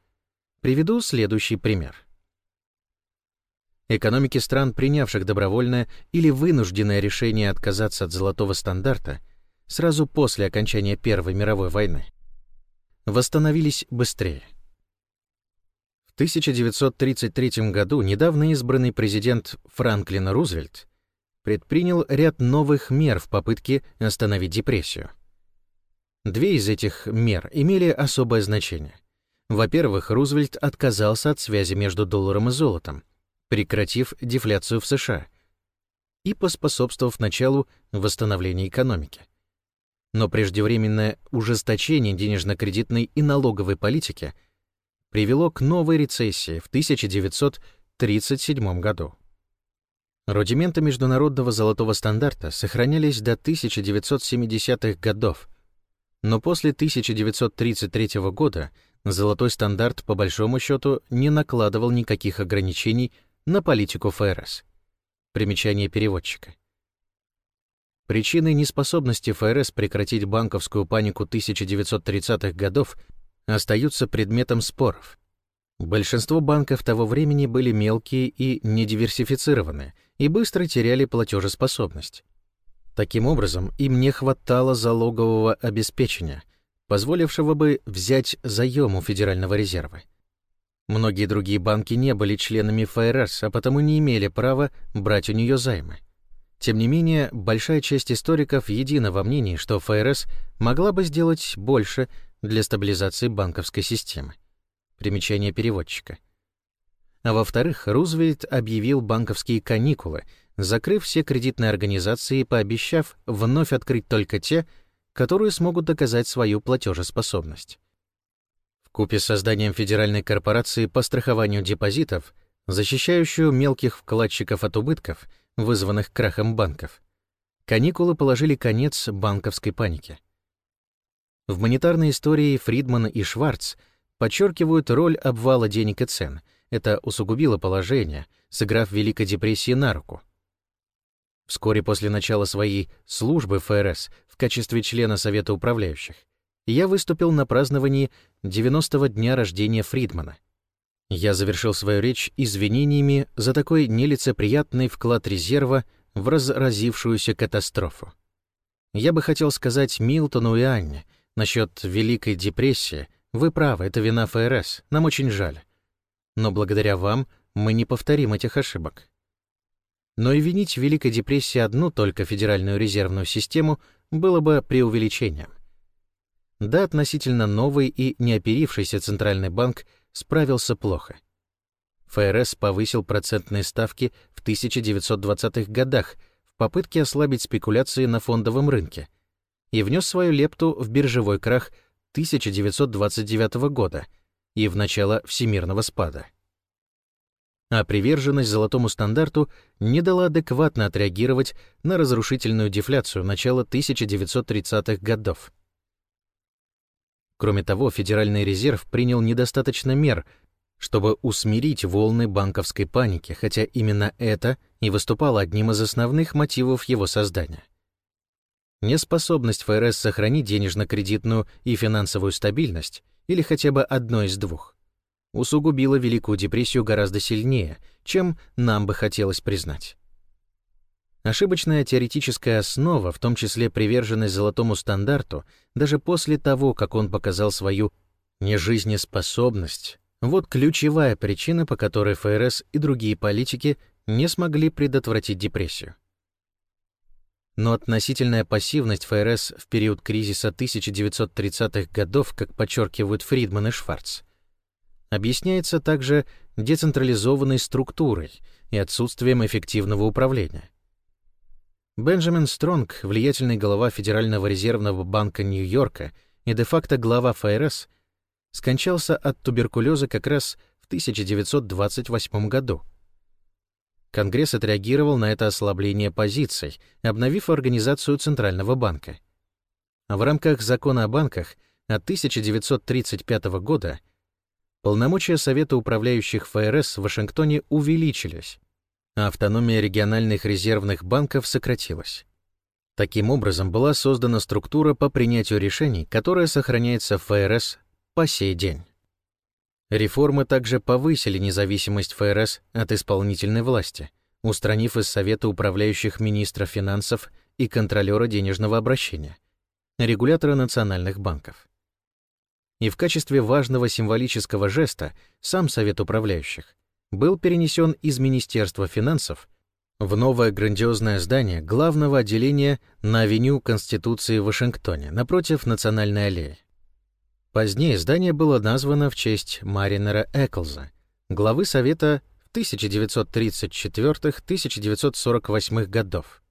приведу следующий пример. Экономики стран, принявших добровольное или вынужденное решение отказаться от золотого стандарта – сразу после окончания Первой мировой войны, восстановились быстрее. В 1933 году недавно избранный президент Франклин Рузвельт предпринял ряд новых мер в попытке остановить депрессию. Две из этих мер имели особое значение. Во-первых, Рузвельт отказался от связи между долларом и золотом, прекратив дефляцию в США и поспособствовав началу восстановления экономики но преждевременное ужесточение денежно-кредитной и налоговой политики привело к новой рецессии в 1937 году. Рудименты международного золотого стандарта сохранялись до 1970-х годов, но после 1933 года золотой стандарт по большому счету не накладывал никаких ограничений на политику ФРС. Примечание переводчика. Причиной неспособности ФРС прекратить банковскую панику 1930-х годов остаются предметом споров. Большинство банков того времени были мелкие и недиверсифицированные и быстро теряли платежеспособность. Таким образом, им не хватало залогового обеспечения, позволившего бы взять заем у Федерального резерва. Многие другие банки не были членами ФРС, а потому не имели права брать у нее займы. Тем не менее, большая часть историков едина во мнении, что ФРС могла бы сделать больше для стабилизации банковской системы. Примечание переводчика. А во-вторых, Рузвельт объявил банковские каникулы, закрыв все кредитные организации и пообещав вновь открыть только те, которые смогут доказать свою платежеспособность. Вкупе с созданием Федеральной корпорации по страхованию депозитов, защищающую мелких вкладчиков от убытков – вызванных крахом банков. Каникулы положили конец банковской панике. В монетарной истории Фридман и Шварц подчеркивают роль обвала денег и цен. Это усугубило положение, сыграв Великой депрессии на руку. Вскоре после начала своей службы ФРС в качестве члена Совета управляющих я выступил на праздновании 90-го дня рождения Фридмана — я завершил свою речь извинениями за такой нелицеприятный вклад резерва в разразившуюся катастрофу. Я бы хотел сказать Милтону и Анне насчет Великой депрессии. Вы правы, это вина ФРС, нам очень жаль. Но благодаря вам мы не повторим этих ошибок. Но и винить в Великой депрессии одну только Федеральную резервную систему было бы преувеличением. Да, относительно новый и неоперившийся Центральный банк – справился плохо. ФРС повысил процентные ставки в 1920-х годах в попытке ослабить спекуляции на фондовом рынке и внес свою лепту в биржевой крах 1929 года и в начало всемирного спада. А приверженность золотому стандарту не дала адекватно отреагировать на разрушительную дефляцию начала 1930-х годов. Кроме того, Федеральный резерв принял недостаточно мер, чтобы усмирить волны банковской паники, хотя именно это и выступало одним из основных мотивов его создания. Неспособность ФРС сохранить денежно-кредитную и финансовую стабильность, или хотя бы одно из двух, усугубило Великую депрессию гораздо сильнее, чем нам бы хотелось признать. Ошибочная теоретическая основа, в том числе приверженность золотому стандарту, даже после того, как он показал свою нежизнеспособность, вот ключевая причина, по которой ФРС и другие политики не смогли предотвратить депрессию. Но относительная пассивность ФРС в период кризиса 1930-х годов, как подчеркивают Фридман и Шварц, объясняется также децентрализованной структурой и отсутствием эффективного управления. Бенджамин Стронг, влиятельный глава Федерального резервного банка Нью-Йорка и де-факто глава ФРС, скончался от туберкулеза как раз в 1928 году. Конгресс отреагировал на это ослабление позиций, обновив организацию Центрального банка. В рамках закона о банках от 1935 года полномочия Совета управляющих ФРС в Вашингтоне увеличились, а автономия региональных резервных банков сократилась. Таким образом, была создана структура по принятию решений, которая сохраняется в ФРС по сей день. Реформы также повысили независимость ФРС от исполнительной власти, устранив из Совета управляющих министра финансов и контролера денежного обращения, регулятора национальных банков. И в качестве важного символического жеста сам Совет управляющих был перенесен из Министерства финансов в новое грандиозное здание главного отделения на авеню Конституции в Вашингтоне, напротив Национальной аллеи. Позднее здание было названо в честь Маринера Эклза, главы Совета в 1934-1948 годов.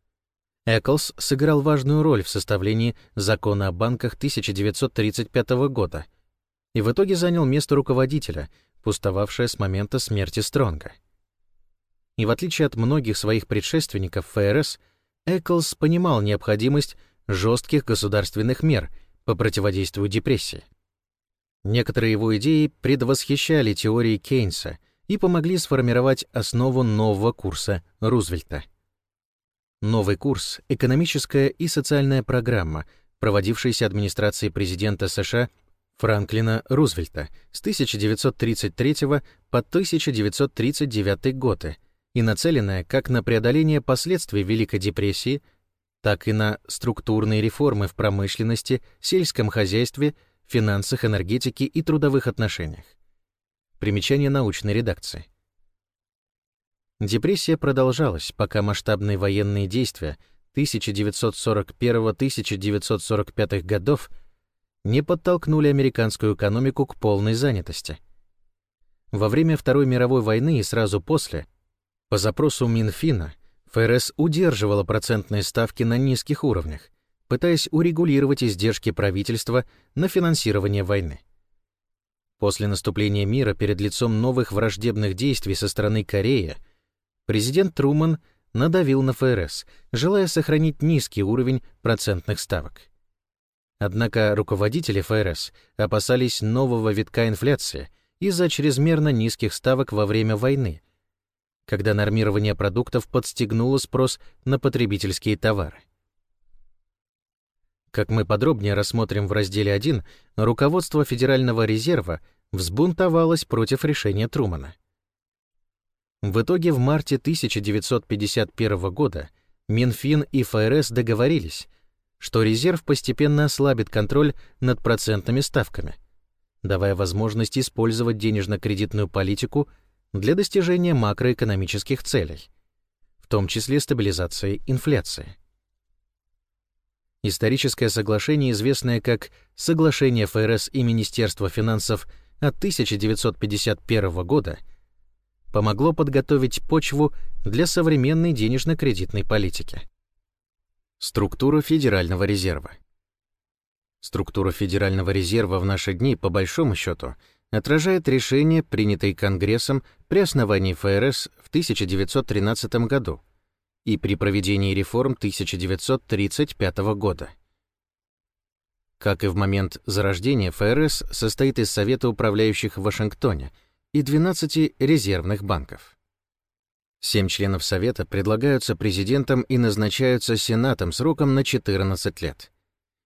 Эклс сыграл важную роль в составлении закона о банках 1935 года и в итоге занял место руководителя, пустовавшее с момента смерти Стронга. И в отличие от многих своих предшественников ФРС, Эклс понимал необходимость жестких государственных мер по противодействию депрессии. Некоторые его идеи предвосхищали теории Кейнса и помогли сформировать основу нового курса Рузвельта. Новый курс — экономическая и социальная программа, проводившаяся администрацией президента США Франклина Рузвельта с 1933 по 1939 годы и нацеленная как на преодоление последствий Великой депрессии, так и на структурные реформы в промышленности, сельском хозяйстве финансах, энергетике и трудовых отношениях. Примечание научной редакции. Депрессия продолжалась, пока масштабные военные действия 1941-1945 годов не подтолкнули американскую экономику к полной занятости. Во время Второй мировой войны и сразу после, по запросу Минфина, ФРС удерживала процентные ставки на низких уровнях, пытаясь урегулировать издержки правительства на финансирование войны. После наступления мира перед лицом новых враждебных действий со стороны Кореи, президент Труман надавил на ФРС, желая сохранить низкий уровень процентных ставок. Однако руководители ФРС опасались нового витка инфляции из-за чрезмерно низких ставок во время войны, когда нормирование продуктов подстегнуло спрос на потребительские товары. Как мы подробнее рассмотрим в разделе 1, руководство Федерального резерва взбунтовалось против решения Трумана. В итоге в марте 1951 года Минфин и ФРС договорились, что резерв постепенно ослабит контроль над процентными ставками, давая возможность использовать денежно-кредитную политику для достижения макроэкономических целей, в том числе стабилизации инфляции. Историческое соглашение, известное как Соглашение ФРС и Министерства финансов от 1951 года, помогло подготовить почву для современной денежно-кредитной политики. Структура Федерального резерва. Структура Федерального резерва в наши дни, по большому счету, отражает решение, принятое Конгрессом при основании ФРС в 1913 году – и при проведении реформ 1935 года. Как и в момент зарождения, ФРС состоит из Совета управляющих в Вашингтоне и 12 резервных банков. Семь членов Совета предлагаются президентом и назначаются Сенатом сроком на 14 лет.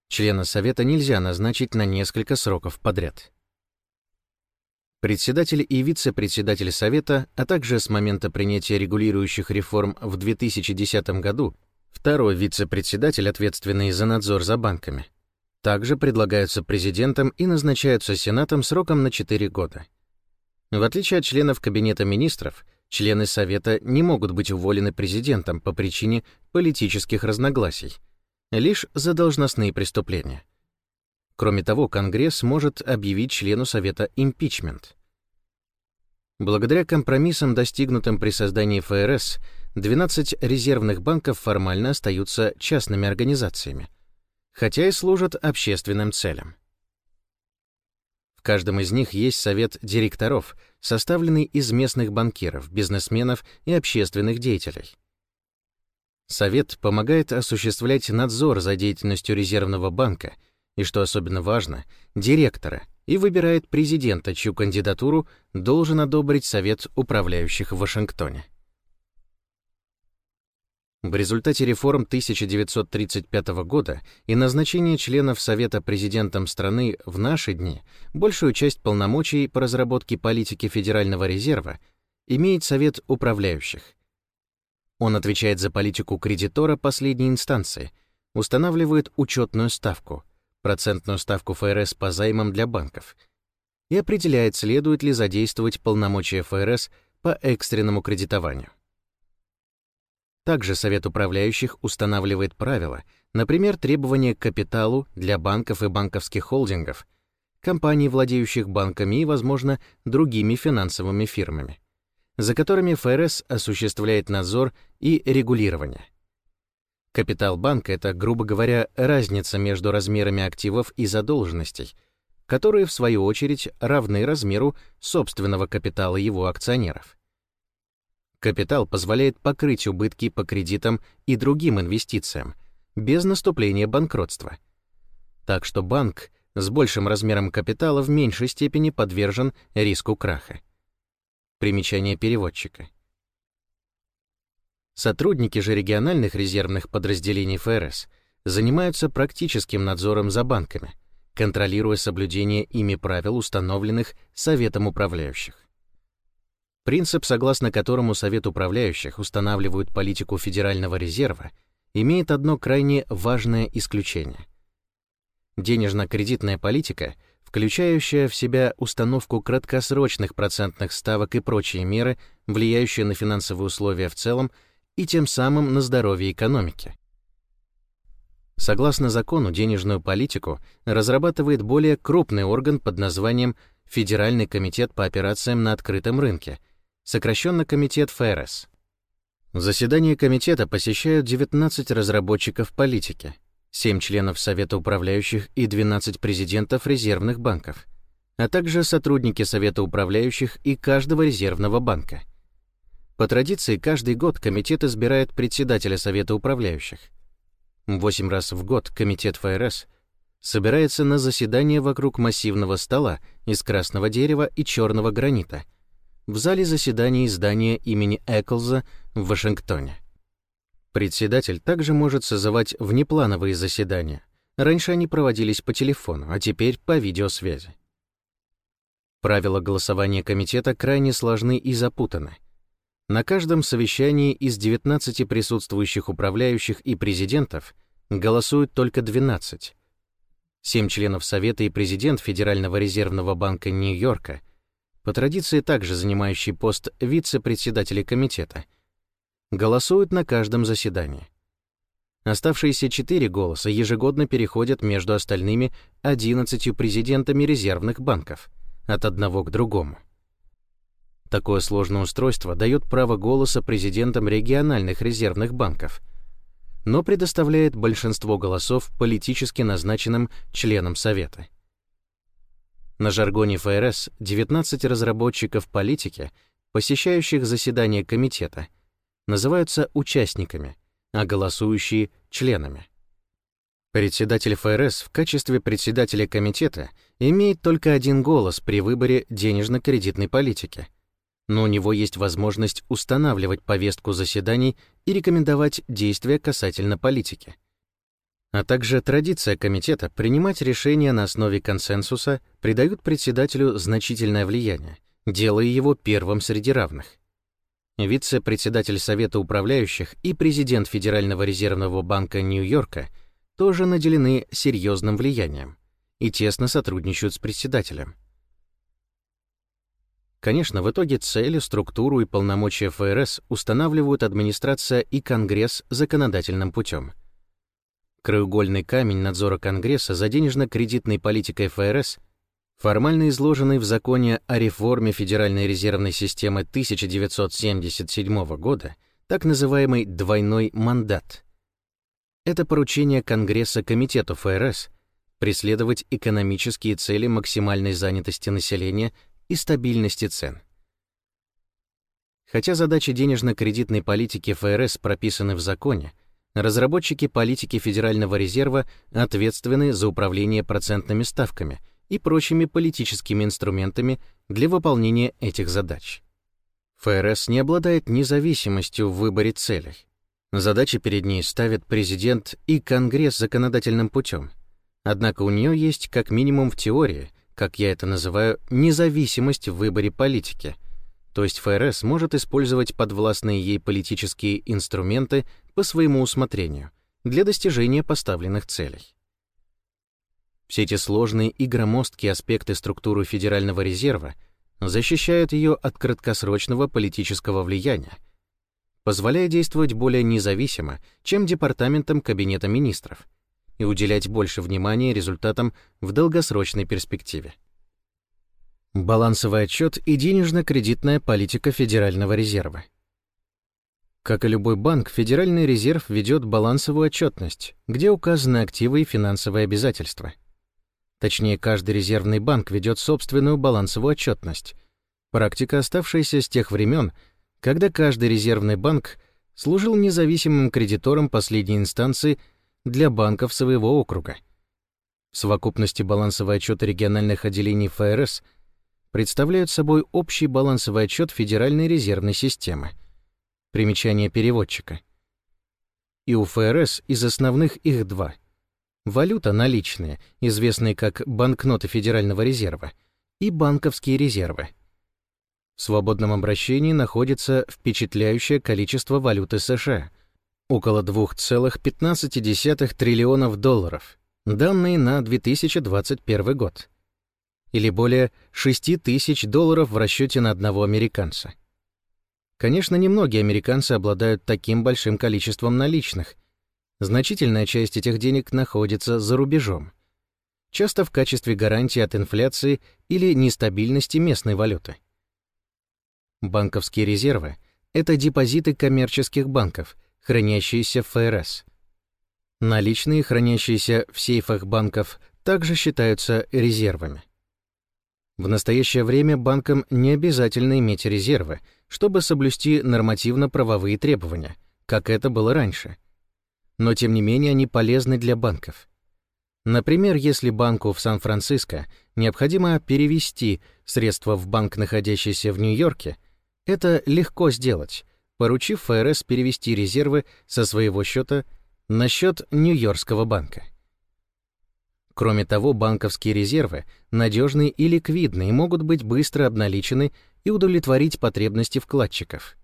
Члена Совета нельзя назначить на несколько сроков подряд. Председатель и вице-председатель Совета, а также с момента принятия регулирующих реформ в 2010 году, второй вице-председатель, ответственный за надзор за банками, также предлагаются президентом и назначаются Сенатом сроком на 4 года. В отличие от членов Кабинета министров, члены Совета не могут быть уволены президентом по причине политических разногласий, лишь за должностные преступления. Кроме того, Конгресс может объявить члену Совета импичмент. Благодаря компромиссам, достигнутым при создании ФРС, 12 резервных банков формально остаются частными организациями, хотя и служат общественным целям. Каждом из них есть совет директоров, составленный из местных банкиров, бизнесменов и общественных деятелей. Совет помогает осуществлять надзор за деятельностью резервного банка и, что особенно важно, директора, и выбирает президента, чью кандидатуру должен одобрить Совет управляющих в Вашингтоне. В результате реформ 1935 года и назначения членов Совета президентом страны в наши дни большую часть полномочий по разработке политики Федерального резерва имеет Совет управляющих. Он отвечает за политику кредитора последней инстанции, устанавливает учетную ставку, процентную ставку ФРС по займам для банков и определяет, следует ли задействовать полномочия ФРС по экстренному кредитованию. Также Совет управляющих устанавливает правила, например, требования к капиталу для банков и банковских холдингов, компаний, владеющих банками и, возможно, другими финансовыми фирмами, за которыми ФРС осуществляет надзор и регулирование. Капитал банка — это, грубо говоря, разница между размерами активов и задолженностей, которые, в свою очередь, равны размеру собственного капитала его акционеров. Капитал позволяет покрыть убытки по кредитам и другим инвестициям без наступления банкротства. Так что банк с большим размером капитала в меньшей степени подвержен риску краха. Примечание переводчика. Сотрудники же региональных резервных подразделений ФРС занимаются практическим надзором за банками, контролируя соблюдение ими правил, установленных Советом управляющих. Принцип, согласно которому Совет управляющих устанавливают политику Федерального резерва, имеет одно крайне важное исключение. Денежно-кредитная политика, включающая в себя установку краткосрочных процентных ставок и прочие меры, влияющие на финансовые условия в целом, и тем самым на здоровье экономики. Согласно закону, денежную политику разрабатывает более крупный орган под названием Федеральный комитет по операциям на открытом рынке, сокращенно Комитет ФРС. Заседание комитета посещают 19 разработчиков политики, 7 членов Совета управляющих и 12 президентов резервных банков, а также сотрудники Совета управляющих и каждого резервного банка — по традиции, каждый год комитет избирает председателя Совета управляющих. Восемь раз в год комитет ФРС собирается на заседание вокруг массивного стола из красного дерева и черного гранита в зале заседаний здания имени Эклза в Вашингтоне. Председатель также может созывать внеплановые заседания. Раньше они проводились по телефону, а теперь по видеосвязи. Правила голосования комитета крайне сложны и запутаны — на каждом совещании из 19 присутствующих управляющих и президентов голосуют только 12. Семь членов Совета и президент Федерального резервного банка Нью-Йорка, по традиции также занимающий пост вице-председателя комитета, голосуют на каждом заседании. Оставшиеся четыре голоса ежегодно переходят между остальными 11 президентами резервных банков от одного к другому. Такое сложное устройство дает право голоса президентам региональных резервных банков, но предоставляет большинство голосов политически назначенным членам Совета. На жаргоне ФРС 19 разработчиков политики, посещающих заседания комитета, называются участниками, а голосующие — членами. Председатель ФРС в качестве председателя комитета имеет только один голос при выборе денежно-кредитной политики — но у него есть возможность устанавливать повестку заседаний и рекомендовать действия касательно политики. А также традиция комитета принимать решения на основе консенсуса придают председателю значительное влияние, делая его первым среди равных. Вице-председатель Совета управляющих и президент Федерального резервного банка Нью-Йорка тоже наделены серьезным влиянием и тесно сотрудничают с председателем. Конечно, в итоге цели, структуру и полномочия ФРС устанавливают администрация и Конгресс законодательным путем. Краеугольный камень надзора Конгресса за денежно-кредитной политикой ФРС формально изложенный в законе о реформе Федеральной резервной системы 1977 года, так называемый «двойной мандат». Это поручение Конгресса Комитету ФРС преследовать экономические цели максимальной занятости населения и стабильности цен. Хотя задачи денежно-кредитной политики ФРС прописаны в законе, разработчики политики Федерального резерва ответственны за управление процентными ставками и прочими политическими инструментами для выполнения этих задач. ФРС не обладает независимостью в выборе целей. Задачи перед ней ставят президент и Конгресс законодательным путем. Однако у нее есть, как минимум в теории, как я это называю, независимость в выборе политики, то есть ФРС может использовать подвластные ей политические инструменты по своему усмотрению для достижения поставленных целей. Все эти сложные и громоздкие аспекты структуры Федерального резерва защищают ее от краткосрочного политического влияния, позволяя действовать более независимо, чем департаментом Кабинета министров — и уделять больше внимания результатам в долгосрочной перспективе. Балансовый отчет и денежно-кредитная политика Федерального резерва. Как и любой банк, Федеральный резерв ведет балансовую отчетность, где указаны активы и финансовые обязательства. Точнее, каждый резервный банк ведет собственную балансовую отчетность, практика, оставшаяся с тех времен, когда каждый резервный банк служил независимым кредитором последней инстанции – для банков своего округа. В совокупности балансовый отчет региональных отделений ФРС представляют собой общий балансовый отчет Федеральной резервной системы. Примечание переводчика. И у ФРС из основных их два. Валюта наличные, известные как банкноты Федерального резерва, и банковские резервы. В свободном обращении находится впечатляющее количество валюты США — около 2,15 триллионов долларов, данные на 2021 год, или более 6 тысяч долларов в расчете на одного американца. Конечно, немногие американцы обладают таким большим количеством наличных. Значительная часть этих денег находится за рубежом, часто в качестве гарантии от инфляции или нестабильности местной валюты. Банковские резервы — это депозиты коммерческих банков — хранящиеся в ФРС. Наличные, хранящиеся в сейфах банков, также считаются резервами. В настоящее время банкам не обязательно иметь резервы, чтобы соблюсти нормативно-правовые требования, как это было раньше. Но тем не менее они полезны для банков. Например, если банку в Сан-Франциско необходимо перевести средства в банк, находящийся в Нью-Йорке, это легко сделать, поручив ФРС перевести резервы со своего счета на счет Нью-Йоркского банка. Кроме того, банковские резервы надежны и ликвидны и могут быть быстро обналичены и удовлетворить потребности вкладчиков.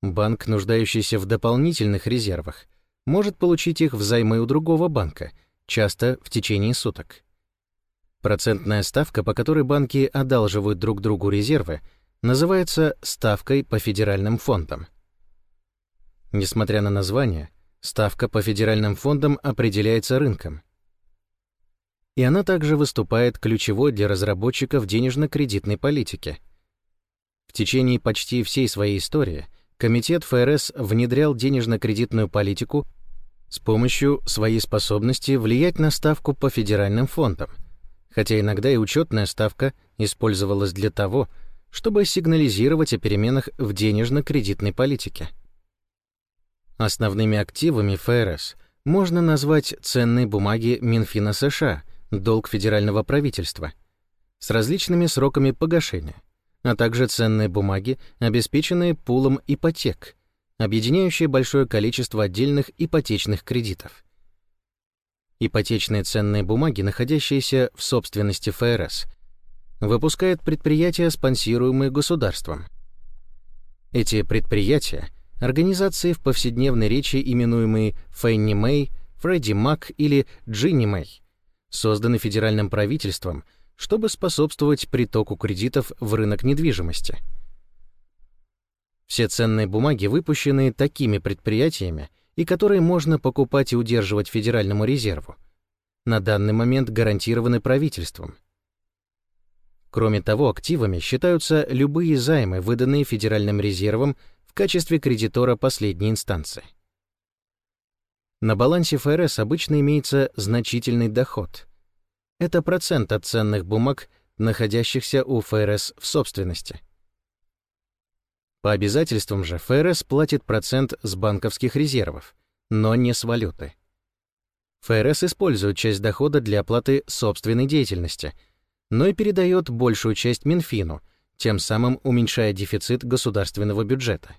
Банк, нуждающийся в дополнительных резервах, может получить их взаймы у другого банка, часто в течение суток. Процентная ставка, по которой банки одалживают друг другу резервы, называется ставкой по федеральным фондам. Несмотря на название, ставка по федеральным фондам определяется рынком. И она также выступает ключевой для разработчиков денежно-кредитной политики. В течение почти всей своей истории Комитет ФРС внедрял денежно-кредитную политику с помощью своей способности влиять на ставку по федеральным фондам, хотя иногда и учетная ставка использовалась для того, чтобы сигнализировать о переменах в денежно-кредитной политике. Основными активами ФРС можно назвать ценные бумаги Минфина США, долг федерального правительства, с различными сроками погашения, а также ценные бумаги, обеспеченные пулом ипотек, объединяющие большое количество отдельных ипотечных кредитов. ипотечные ценные бумаги, находящиеся в собственности ФРС, выпускает предприятия, спонсируемые государством. Эти предприятия — организации в повседневной речи, именуемые Фенни Мэй, Фредди Мак или Джинни Мэй, созданы федеральным правительством, чтобы способствовать притоку кредитов в рынок недвижимости. Все ценные бумаги, выпущенные такими предприятиями и которые можно покупать и удерживать Федеральному резерву, на данный момент гарантированы правительством. Кроме того, активами считаются любые займы, выданные Федеральным резервом в качестве кредитора последней инстанции. На балансе ФРС обычно имеется значительный доход. Это процент от ценных бумаг, находящихся у ФРС в собственности. По обязательствам же ФРС платит процент с банковских резервов, но не с валюты. ФРС использует часть дохода для оплаты собственной деятельности — но и передает большую часть Минфину, тем самым уменьшая дефицит государственного бюджета.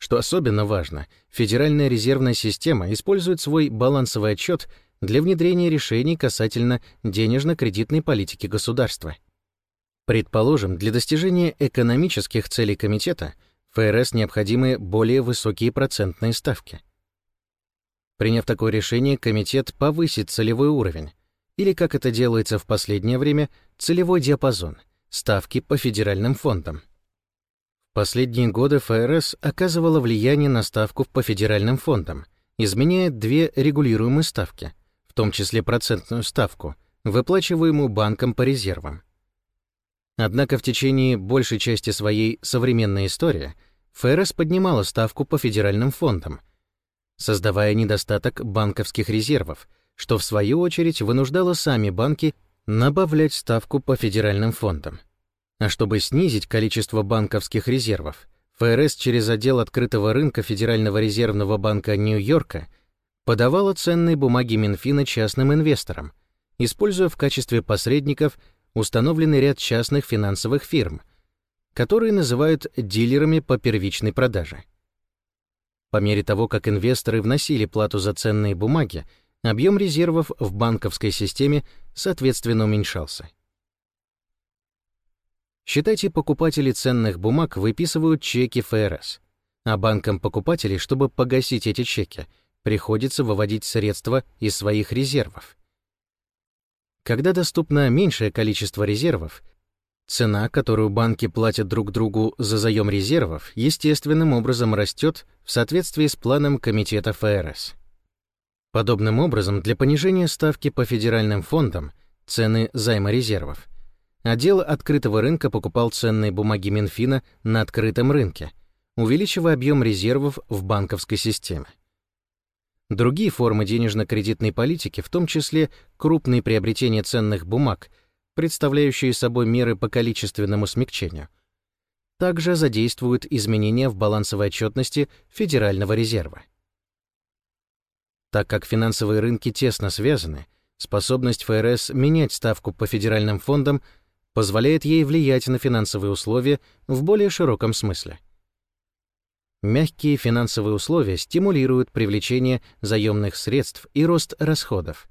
Что особенно важно, Федеральная резервная система использует свой балансовый отчет для внедрения решений касательно денежно-кредитной политики государства. Предположим, для достижения экономических целей комитета ФРС необходимы более высокие процентные ставки. Приняв такое решение, комитет повысит целевой уровень, или, как это делается в последнее время, целевой диапазон, ставки по федеральным фондам. Последние годы ФРС оказывала влияние на ставку по федеральным фондам, изменяя две регулируемые ставки, в том числе процентную ставку, выплачиваемую банком по резервам. Однако в течение большей части своей современной истории ФРС поднимала ставку по федеральным фондам, создавая недостаток банковских резервов – что в свою очередь вынуждало сами банки набавлять ставку по федеральным фондам. А чтобы снизить количество банковских резервов, ФРС через отдел открытого рынка Федерального резервного банка Нью-Йорка подавала ценные бумаги Минфина частным инвесторам, используя в качестве посредников установленный ряд частных финансовых фирм, которые называют дилерами по первичной продаже. По мере того, как инвесторы вносили плату за ценные бумаги, объем резервов в банковской системе соответственно уменьшался. Считайте, покупатели ценных бумаг выписывают чеки ФРС, а банкам-покупателей, чтобы погасить эти чеки, приходится выводить средства из своих резервов. Когда доступно меньшее количество резервов, цена, которую банки платят друг другу за заем резервов, естественным образом растет в соответствии с планом Комитета ФРС. Подобным образом, для понижения ставки по федеральным фондам, цены займа резервов, отдел открытого рынка покупал ценные бумаги Минфина на открытом рынке, увеличивая объем резервов в банковской системе. Другие формы денежно-кредитной политики, в том числе крупные приобретения ценных бумаг, представляющие собой меры по количественному смягчению, также задействуют изменения в балансовой отчетности Федерального резерва. Так как финансовые рынки тесно связаны, способность ФРС менять ставку по федеральным фондам позволяет ей влиять на финансовые условия в более широком смысле. Мягкие финансовые условия стимулируют привлечение заемных средств и рост расходов,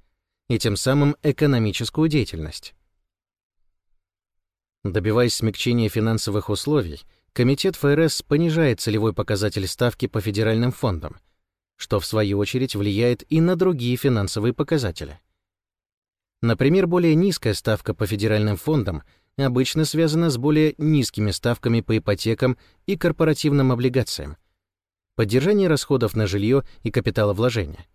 и тем самым экономическую деятельность. Добиваясь смягчения финансовых условий, Комитет ФРС понижает целевой показатель ставки по федеральным фондам – что в свою очередь влияет и на другие финансовые показатели. Например, более низкая ставка по федеральным фондам обычно связана с более низкими ставками по ипотекам и корпоративным облигациям, поддержание расходов на жилье и капиталовложения,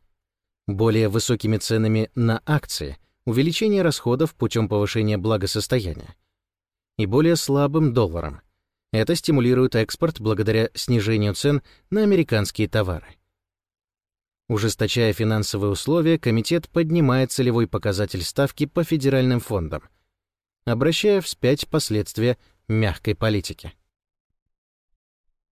более высокими ценами на акции, увеличение расходов путем повышения благосостояния и более слабым долларом. Это стимулирует экспорт благодаря снижению цен на американские товары. Ужесточая финансовые условия, комитет поднимает целевой показатель ставки по федеральным фондам, обращая вспять последствия мягкой политики.